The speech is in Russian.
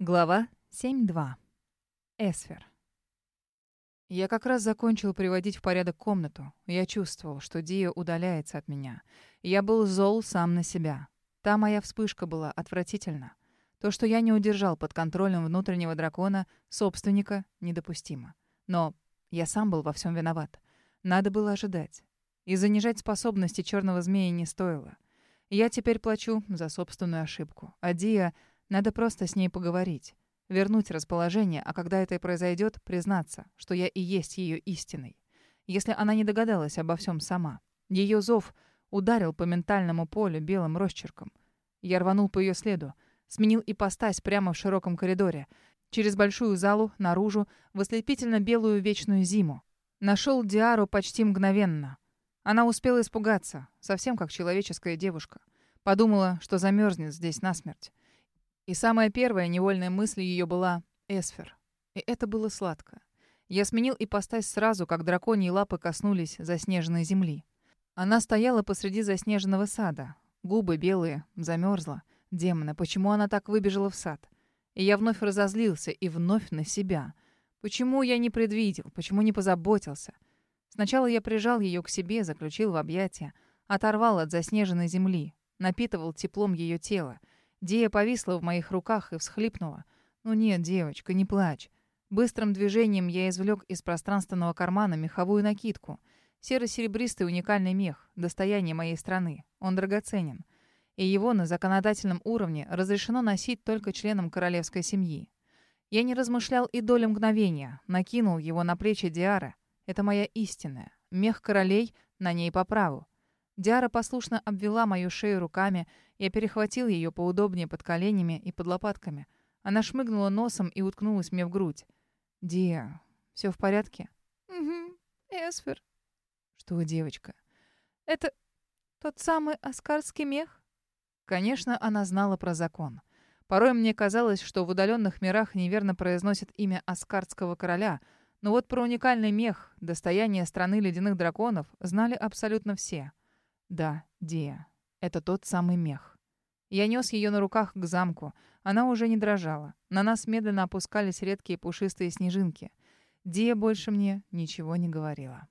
Глава 7.2. Эсфер. Я как раз закончил приводить в порядок комнату. Я чувствовал, что Дио удаляется от меня. Я был зол сам на себя. Та моя вспышка была отвратительна. То, что я не удержал под контролем внутреннего дракона, собственника, недопустимо. Но я сам был во всем виноват. Надо было ожидать. И занижать способности черного змея не стоило. Я теперь плачу за собственную ошибку. А Диа надо просто с ней поговорить, вернуть расположение, а когда это произойдет, признаться, что я и есть ее истиной. Если она не догадалась обо всем сама. Ее зов ударил по ментальному полю белым росчерком. Я рванул по ее следу, сменил ипостась прямо в широком коридоре, через большую залу, наружу, в ослепительно белую вечную зиму. Нашел Диару почти мгновенно. Она успела испугаться, совсем как человеческая девушка. Подумала, что замерзнет здесь насмерть. И самая первая невольная мысль ее была «Эсфер». И это было сладко. Я сменил ипостась сразу, как драконьи лапы коснулись заснеженной земли. Она стояла посреди заснеженного сада. Губы белые, замерзла. Демона, почему она так выбежала в сад? И я вновь разозлился, и вновь на себя. Почему я не предвидел, почему не позаботился? Сначала я прижал ее к себе, заключил в объятия, оторвал от заснеженной земли, напитывал теплом ее тела. Дия повисла в моих руках и всхлипнула. «Ну нет, девочка, не плачь». Быстрым движением я извлек из пространственного кармана меховую накидку. Серо-серебристый уникальный мех, достояние моей страны. Он драгоценен. И его на законодательном уровне разрешено носить только членам королевской семьи. Я не размышлял и доли мгновения, накинул его на плечи Диары. Это моя истинная. Мех королей на ней по праву. Диара послушно обвела мою шею руками, я перехватил ее поудобнее под коленями и под лопатками. Она шмыгнула носом и уткнулась мне в грудь. «Диа, все в порядке?» «Угу, Эсфер». «Что, девочка?» «Это тот самый аскарский мех?» Конечно, она знала про закон. Порой мне казалось, что в удаленных мирах неверно произносят имя аскарского короля, но вот про уникальный мех, достояние страны ледяных драконов, знали абсолютно все. Да, Дия. Это тот самый мех. Я нес ее на руках к замку. Она уже не дрожала. На нас медленно опускались редкие пушистые снежинки. Дия больше мне ничего не говорила.